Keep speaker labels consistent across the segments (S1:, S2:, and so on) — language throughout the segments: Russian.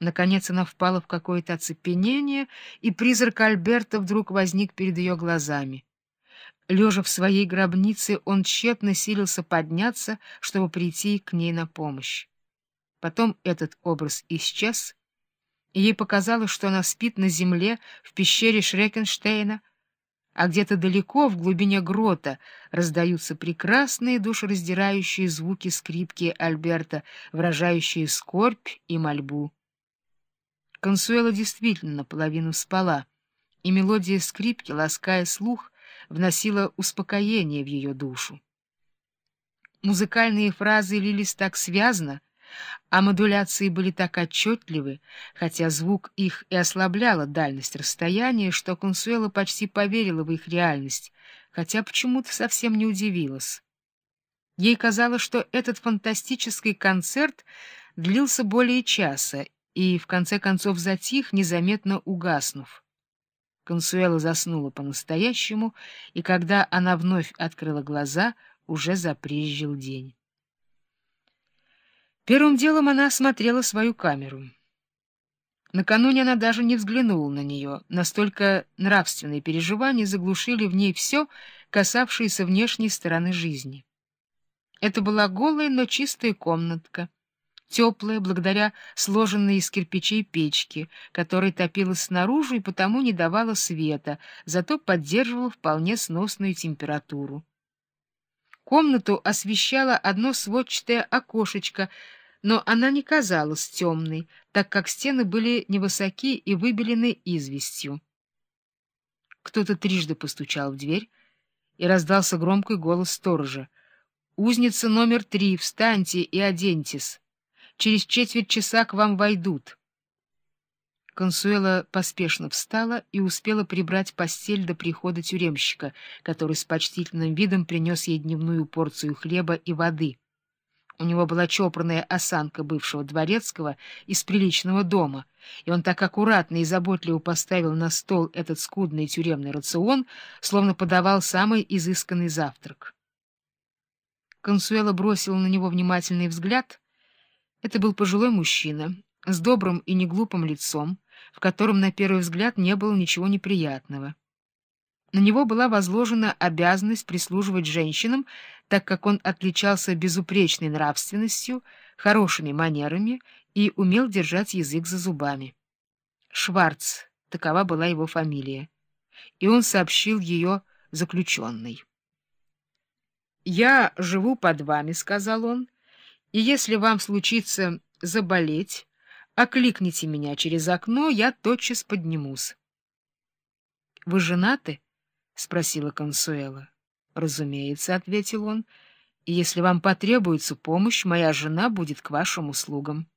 S1: Наконец она впала в какое-то оцепенение, и призрак Альберта вдруг возник перед ее глазами. Лежа в своей гробнице, он тщетно силился подняться, чтобы прийти к ней на помощь. Потом этот образ исчез, и ей показалось, что она спит на земле в пещере Шрекенштейна, а где-то далеко, в глубине грота, раздаются прекрасные душераздирающие звуки скрипки Альберта, выражающие скорбь и мольбу. Консуэла действительно наполовину спала, и мелодия скрипки, лаская слух, вносила успокоение в ее душу. Музыкальные фразы лились так связно, а модуляции были так отчетливы, хотя звук их и ослабляла дальность расстояния, что Консуэла почти поверила в их реальность, хотя почему-то совсем не удивилась. Ей казалось, что этот фантастический концерт длился более часа, и в конце концов затих, незаметно угаснув. Консуэла заснула по-настоящему, и когда она вновь открыла глаза, уже запрежжил день. Первым делом она осмотрела свою камеру. Накануне она даже не взглянула на нее, настолько нравственные переживания заглушили в ней все, касавшееся внешней стороны жизни. Это была голая, но чистая комнатка — теплая, благодаря сложенной из кирпичей печке, которая топилась снаружи и потому не давала света, зато поддерживала вполне сносную температуру. Комнату освещало одно сводчатое окошечко, но она не казалась темной, так как стены были невысоки и выбелены известью. Кто-то трижды постучал в дверь, и раздался громкий голос сторожа. «Узница номер три, встаньте и оденьтесь!» Через четверть часа к вам войдут. Консуэла поспешно встала и успела прибрать постель до прихода тюремщика, который с почтительным видом принес ей дневную порцию хлеба и воды. У него была чопорная осанка бывшего дворецкого из приличного дома, и он так аккуратно и заботливо поставил на стол этот скудный тюремный рацион, словно подавал самый изысканный завтрак. Консуэла бросила на него внимательный взгляд — это был пожилой мужчина с добрым и неглупым лицом, в котором на первый взгляд не было ничего неприятного. На него была возложена обязанность прислуживать женщинам, так как он отличался безупречной нравственностью, хорошими манерами и умел держать язык за зубами. Шварц, такова была его фамилия, и он сообщил ее заключенной. «Я живу под вами», — сказал он, — и если вам случится заболеть, окликните меня через окно, я тотчас поднимусь. — Вы женаты? — спросила Консуэла. — Разумеется, — ответил он, — и если вам потребуется помощь, моя жена будет к вашим услугам.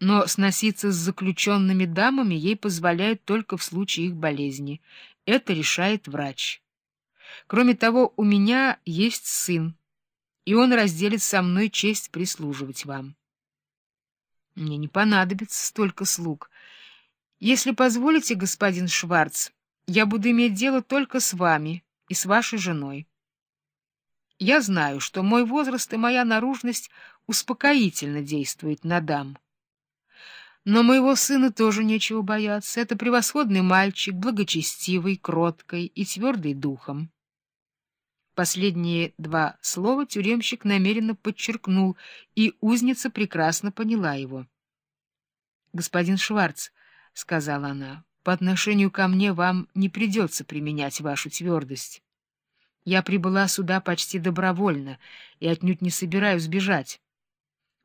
S1: Но сноситься с заключенными дамами ей позволяют только в случае их болезни. Это решает врач. Кроме того, у меня есть сын, и он разделит со мной честь прислуживать вам. Мне не понадобится столько слуг. Если позволите, господин Шварц, я буду иметь дело только с вами и с вашей женой. Я знаю, что мой возраст и моя наружность успокоительно действуют на дам. Но моего сына тоже нечего бояться. Это превосходный мальчик, благочестивый, кроткий и твердый духом. Последние два слова тюремщик намеренно подчеркнул, и узница прекрасно поняла его. — Господин Шварц, — сказала она, — по отношению ко мне вам не придется применять вашу твердость. Я прибыла сюда почти добровольно и отнюдь не собираюсь бежать.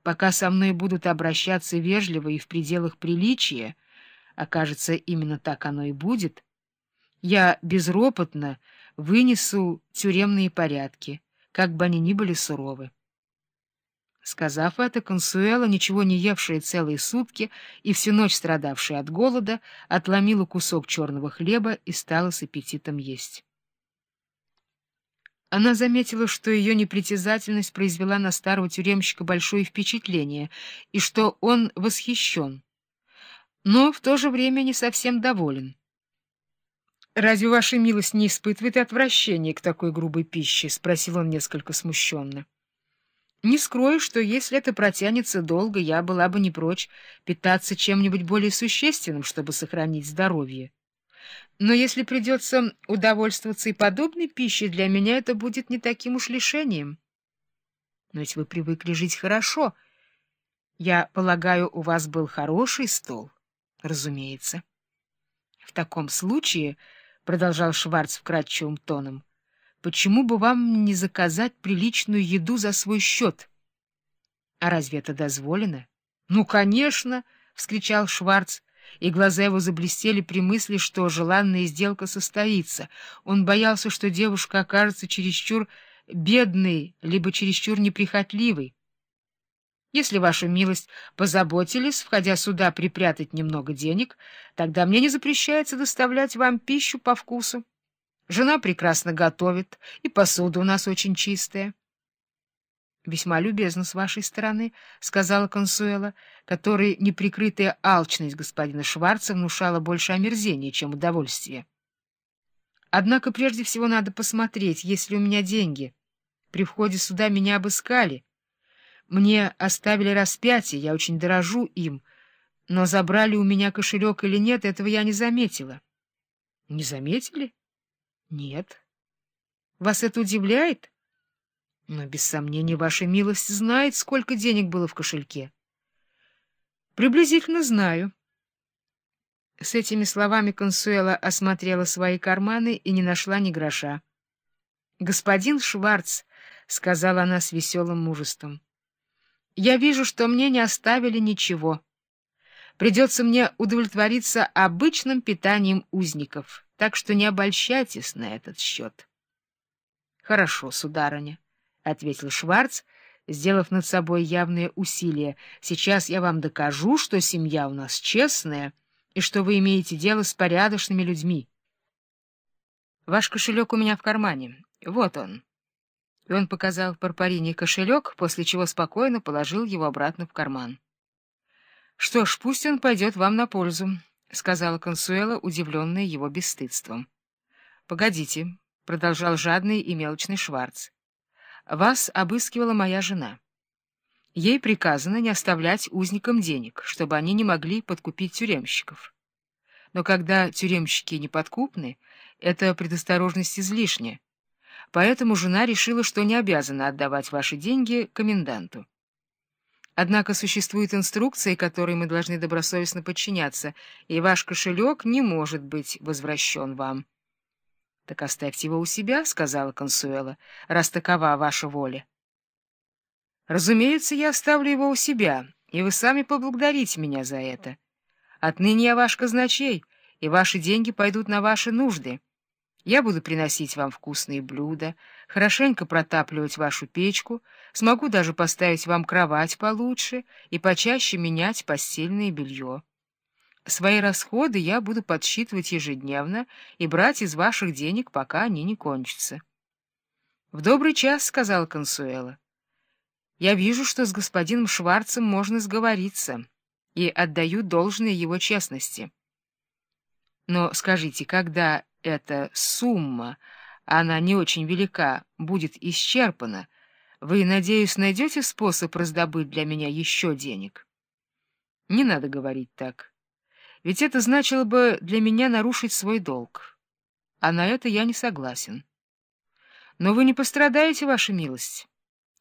S1: Пока со мной будут обращаться вежливо и в пределах приличия, а, кажется, именно так оно и будет, я безропотно вынесу тюремные порядки, как бы они ни были суровы. Сказав это, Консуэла, ничего не евшая целые сутки и всю ночь страдавшая от голода, отломила кусок черного хлеба и стала с аппетитом есть. Она заметила, что ее непритязательность произвела на старого тюремщика большое впечатление и что он восхищен, но в то же время не совсем доволен. «Разве ваша милость не испытывает отвращения к такой грубой пище?» — спросил он несколько смущенно. Не скрою, что если это протянется долго, я была бы не прочь питаться чем-нибудь более существенным, чтобы сохранить здоровье. Но если придется удовольствоваться и подобной пищей, для меня это будет не таким уж лишением. Но ведь вы привыкли жить хорошо. Я полагаю, у вас был хороший стол, разумеется. В таком случае, — продолжал Шварц вкрадчивым тоном, — почему бы вам не заказать приличную еду за свой счет? — А разве это дозволено? — Ну, конечно! — вскричал Шварц, и глаза его заблестели при мысли, что желанная сделка состоится. Он боялся, что девушка окажется чересчур бедный, либо чересчур неприхотливый. Если ваша милость позаботились, входя сюда, припрятать немного денег, тогда мне не запрещается доставлять вам пищу по вкусу. Жена прекрасно готовит, и посуда у нас очень чистая. — Весьма любезно с вашей стороны, — сказала Консуэла, которой неприкрытая алчность господина Шварца внушала больше омерзения, чем удовольствие. Однако прежде всего надо посмотреть, есть ли у меня деньги. При входе сюда меня обыскали. Мне оставили распятие, я очень дорожу им, но забрали у меня кошелек или нет, этого я не заметила. — Не заметили? — Нет. — Вас это удивляет? — Но, без сомнения, ваша милость знает, сколько денег было в кошельке. — Приблизительно знаю. — с этими словами Консуэла осмотрела свои карманы и не нашла ни гроша. — Господин Шварц, — сказала она с веселым мужеством, — я вижу, что мне не оставили ничего. Придется мне удовлетвориться обычным питанием узников, так что не обольщайтесь на этот счет. — Хорошо, сударыня, — ответил Шварц, сделав над собой явное усилие. — Сейчас я вам докажу, что семья у нас честная — и что вы имеете дело с порядочными людьми. Ваш кошелек у меня в кармане. Вот он. И он показал Парпарине кошелек, после чего спокойно положил его обратно в карман. — Что ж, пусть он пойдет вам на пользу, — сказала Консуэла, удивленная его бесстыдством. — Погодите, — продолжал жадный и мелочный Шварц. — Вас обыскивала моя жена. Ей приказано не оставлять узникам денег, чтобы они не могли подкупить тюремщиков. Но когда тюремщики неподкупны, эта предосторожность излишняя. Поэтому жена решила, что не обязана отдавать ваши деньги коменданту. Однако существует инструкция, которой мы должны добросовестно подчиняться, и ваш кошелек не может быть возвращен вам. — Так оставьте его у себя, — сказала Консуэла, — раз такова ваша воля. Разумеется, я оставлю его у себя, и вы сами поблагодарите меня за это. Отныне я ваш казначей, и ваши деньги пойдут на ваши нужды. Я буду приносить вам вкусные блюда, хорошенько протапливать вашу печку, смогу даже поставить вам кровать получше и почаще менять постельное белье. Свои расходы я буду подсчитывать ежедневно и брать из ваших денег, пока они не кончатся. — В добрый час, — сказал Консуэла. Я вижу, что с господином Шварцем можно сговориться, и отдаю должное его честности. Но скажите, когда эта сумма, она не очень велика, будет исчерпана, вы, надеюсь, найдете способ раздобыть для меня еще денег? Не надо говорить так. Ведь это значило бы для меня нарушить свой долг. А на это я не согласен. Но вы не пострадаете, ваша милость.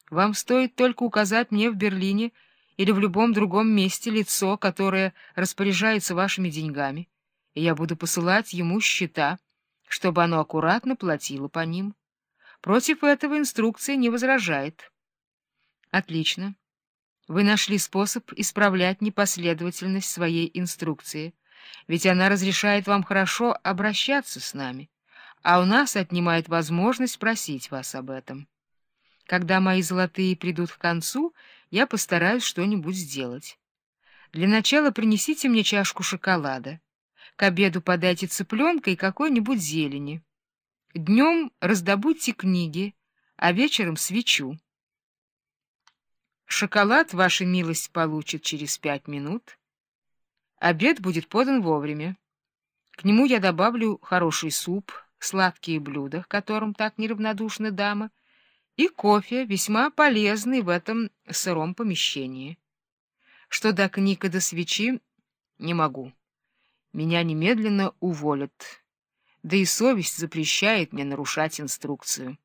S1: Вам стоит только указать мне в Берлине или в любом другом месте лицо, которое распоряжается вашими деньгами, и я буду посылать ему счета, чтобы оно аккуратно платило по ним. Против этого инструкция не возражает. Отлично. Вы нашли способ исправлять непоследовательность своей инструкции, ведь она разрешает вам хорошо обращаться с нами, а у нас отнимает возможность просить вас об этом. Когда мои золотые придут к концу, я постараюсь что-нибудь сделать. Для начала принесите мне чашку шоколада. К обеду подайте цыпленка и какой-нибудь зелени. Днем раздобудьте книги, а вечером свечу. Шоколад ваша милость получит через пять минут. Обед будет подан вовремя. К нему я добавлю хороший суп, сладкие блюда, к которым так неравнодушны дамы, и кофе весьма полезный в этом сыром помещении. Что до книг и до свечи не могу. Меня немедленно уволят. Да и совесть запрещает мне нарушать инструкцию.